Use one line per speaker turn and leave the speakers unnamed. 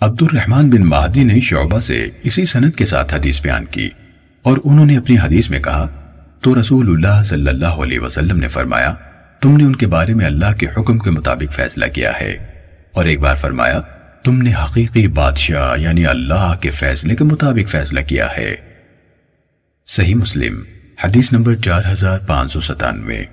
عبد الرحمن بن مہدی نے شعبہ سے اسی سند کے ساتھ حدیث بیان کی اور انہوں نے اپنی حدیث میں کہا، تو رسول اللہ صلی اللہ علیہ وسلم نے فرمایا، تم نے ان کے بارے میں اللہ کے حکم کے مطابق فیصلہ کیا ہے۔ اور ایک بار فرمایا، تم نے حقیقی بادشاہ یعنی اللہ کے فیصلے کے مطابق فیصلہ کیا ہے۔ صحیح مسلم، حدیث نمبر چار ہزار پانچ سو ستانوے۔